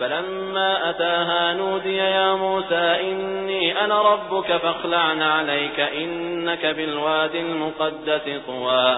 فلما أتاها نودي يا موسى إني أنا ربك فاخلعن عليك إنك بالواد المقدس طوى.